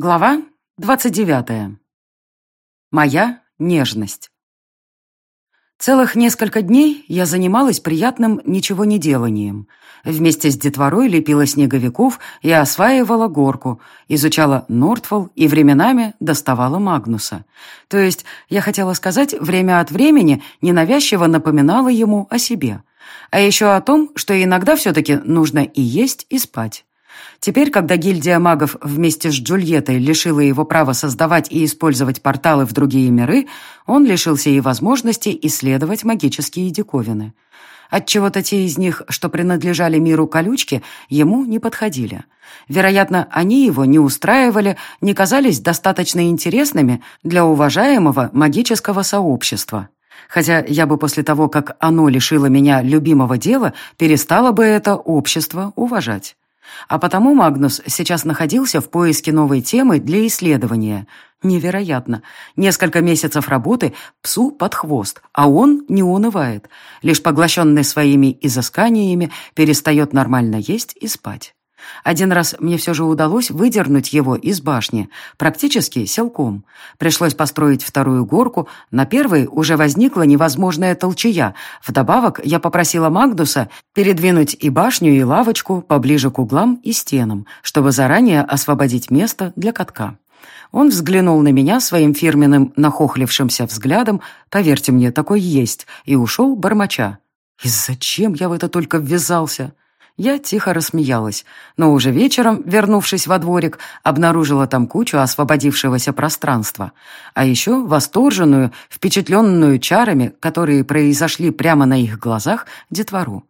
Глава 29. Моя нежность. Целых несколько дней я занималась приятным ничего не деланием. Вместе с детворой лепила снеговиков и осваивала горку, изучала Нортфолл и временами доставала Магнуса. То есть, я хотела сказать, время от времени ненавязчиво напоминала ему о себе. А еще о том, что иногда все-таки нужно и есть, и спать. Теперь, когда гильдия магов вместе с Джульеттой лишила его права создавать и использовать порталы в другие миры, он лишился и возможности исследовать магические диковины. Отчего-то те из них, что принадлежали миру колючки, ему не подходили. Вероятно, они его не устраивали, не казались достаточно интересными для уважаемого магического сообщества. Хотя я бы после того, как оно лишило меня любимого дела, перестала бы это общество уважать. А потому Магнус сейчас находился в поиске новой темы для исследования. Невероятно. Несколько месяцев работы псу под хвост, а он не унывает. Лишь поглощенный своими изысканиями перестает нормально есть и спать. Один раз мне все же удалось выдернуть его из башни, практически селком. Пришлось построить вторую горку, на первой уже возникла невозможная толчая. Вдобавок я попросила Магдуса передвинуть и башню, и лавочку поближе к углам и стенам, чтобы заранее освободить место для катка. Он взглянул на меня своим фирменным нахохлившимся взглядом, поверьте мне, такой есть, и ушел бормоча. И зачем я в это только ввязался? Я тихо рассмеялась, но уже вечером, вернувшись во дворик, обнаружила там кучу освободившегося пространства, а еще восторженную, впечатленную чарами, которые произошли прямо на их глазах, детвору.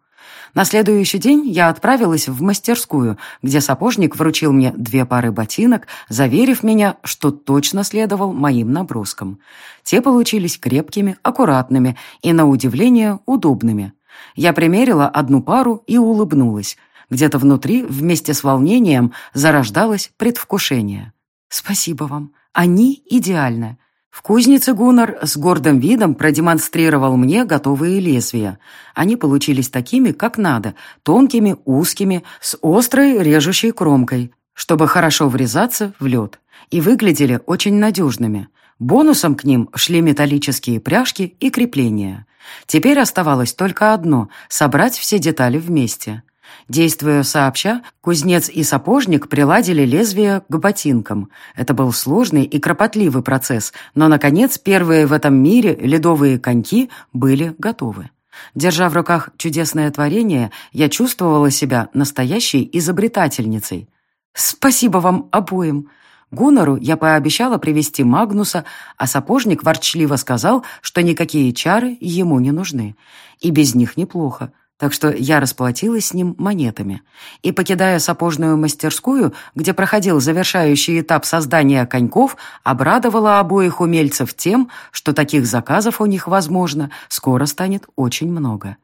На следующий день я отправилась в мастерскую, где сапожник вручил мне две пары ботинок, заверив меня, что точно следовал моим наброскам. Те получились крепкими, аккуратными и, на удивление, удобными. Я примерила одну пару и улыбнулась. Где-то внутри, вместе с волнением, зарождалось предвкушение. «Спасибо вам. Они идеальны». В кузнице Гуннар с гордым видом продемонстрировал мне готовые лезвия. Они получились такими, как надо, тонкими, узкими, с острой режущей кромкой, чтобы хорошо врезаться в лед. И выглядели очень надежными. Бонусом к ним шли металлические пряжки и крепления. Теперь оставалось только одно — собрать все детали вместе. Действуя сообща, кузнец и сапожник приладили лезвие к ботинкам. Это был сложный и кропотливый процесс, но, наконец, первые в этом мире ледовые коньки были готовы. Держа в руках чудесное творение, я чувствовала себя настоящей изобретательницей. «Спасибо вам обоим!» Гуннеру я пообещала привести Магнуса, а сапожник ворчливо сказал, что никакие чары ему не нужны. И без них неплохо. Так что я расплатилась с ним монетами. И, покидая сапожную мастерскую, где проходил завершающий этап создания коньков, обрадовала обоих умельцев тем, что таких заказов у них, возможно, скоро станет очень много.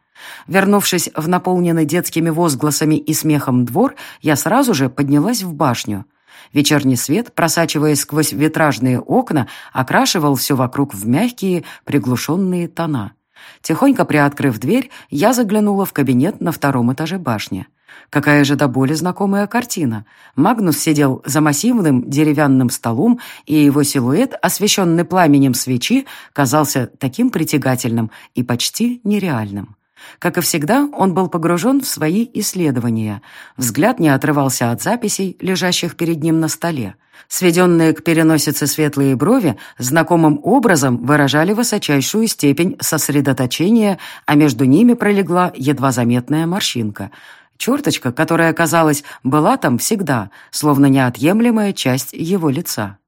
Вернувшись в наполненный детскими возгласами и смехом двор, я сразу же поднялась в башню. Вечерний свет, просачиваясь сквозь витражные окна, окрашивал все вокруг в мягкие, приглушенные тона. Тихонько приоткрыв дверь, я заглянула в кабинет на втором этаже башни. Какая же до боли знакомая картина. Магнус сидел за массивным деревянным столом, и его силуэт, освещенный пламенем свечи, казался таким притягательным и почти нереальным. Как и всегда, он был погружен в свои исследования. Взгляд не отрывался от записей, лежащих перед ним на столе. Сведенные к переносице светлые брови знакомым образом выражали высочайшую степень сосредоточения, а между ними пролегла едва заметная морщинка. Черточка, которая, казалось, была там всегда, словно неотъемлемая часть его лица.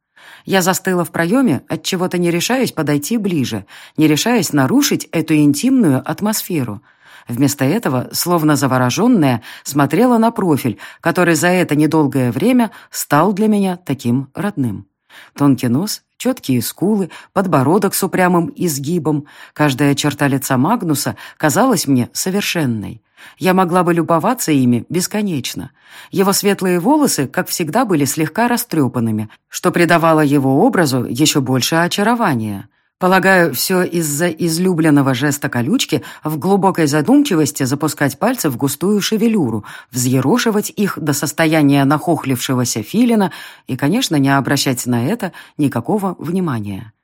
Я застыла в проеме, от чего то не решаясь подойти ближе, не решаясь нарушить эту интимную атмосферу. Вместо этого, словно завороженная, смотрела на профиль, который за это недолгое время стал для меня таким родным. Тонкий нос, четкие скулы, подбородок с упрямым изгибом. Каждая черта лица Магнуса казалась мне совершенной. Я могла бы любоваться ими бесконечно. Его светлые волосы, как всегда, были слегка растрепанными, что придавало его образу еще больше очарования. Полагаю, все из-за излюбленного жеста колючки в глубокой задумчивости запускать пальцы в густую шевелюру, взъерошивать их до состояния нахохлившегося филина и, конечно, не обращать на это никакого внимания.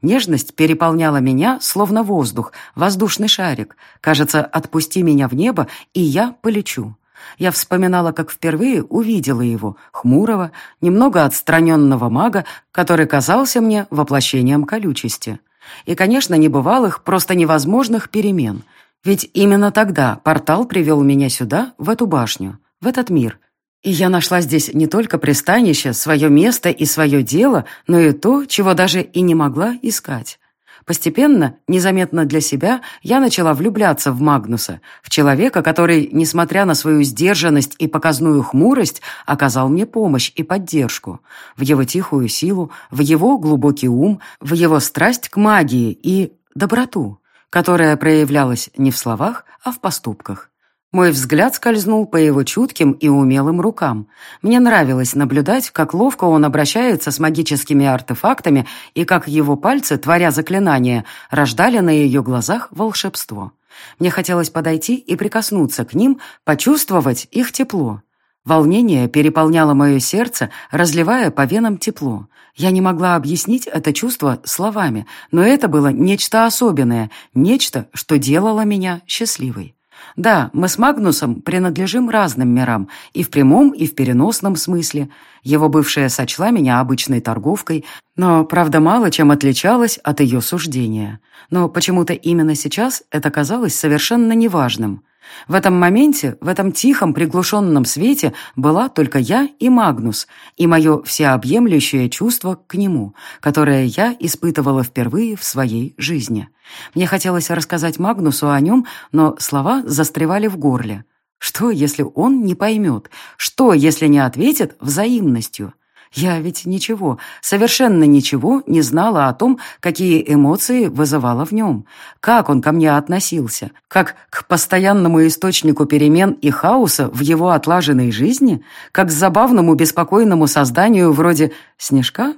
Нежность переполняла меня, словно воздух, воздушный шарик. Кажется, отпусти меня в небо, и я полечу. Я вспоминала, как впервые увидела его, хмурого, немного отстраненного мага, который казался мне воплощением колючести. И, конечно, небывалых, просто невозможных перемен. Ведь именно тогда портал привел меня сюда, в эту башню, в этот мир. И я нашла здесь не только пристанище, свое место и свое дело, но и то, чего даже и не могла искать. Постепенно, незаметно для себя, я начала влюбляться в Магнуса, в человека, который, несмотря на свою сдержанность и показную хмурость, оказал мне помощь и поддержку, в его тихую силу, в его глубокий ум, в его страсть к магии и доброту, которая проявлялась не в словах, а в поступках. Мой взгляд скользнул по его чутким и умелым рукам. Мне нравилось наблюдать, как ловко он обращается с магическими артефактами и как его пальцы, творя заклинания, рождали на ее глазах волшебство. Мне хотелось подойти и прикоснуться к ним, почувствовать их тепло. Волнение переполняло мое сердце, разливая по венам тепло. Я не могла объяснить это чувство словами, но это было нечто особенное, нечто, что делало меня счастливой. Да, мы с Магнусом принадлежим разным мирам, и в прямом, и в переносном смысле. Его бывшая сочла меня обычной торговкой, но, правда, мало чем отличалась от ее суждения. Но почему-то именно сейчас это казалось совершенно неважным. В этом моменте, в этом тихом приглушенном свете была только я и Магнус, и мое всеобъемлющее чувство к нему, которое я испытывала впервые в своей жизни. Мне хотелось рассказать Магнусу о нем, но слова застревали в горле. Что, если он не поймет? Что, если не ответит взаимностью? Я ведь ничего, совершенно ничего не знала о том, какие эмоции вызывала в нем, как он ко мне относился, как к постоянному источнику перемен и хаоса в его отлаженной жизни, как к забавному беспокойному созданию вроде «Снежка?»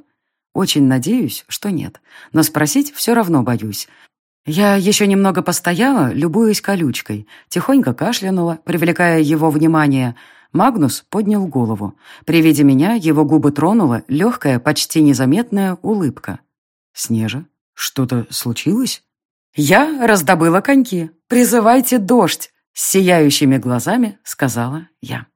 Очень надеюсь, что нет, но спросить все равно боюсь. Я еще немного постояла, любуясь колючкой, тихонько кашлянула, привлекая его внимание – Магнус поднял голову. При виде меня его губы тронула легкая, почти незаметная улыбка. «Снежа, что-то случилось?» «Я раздобыла коньки. Призывайте дождь!» С сияющими глазами сказала я.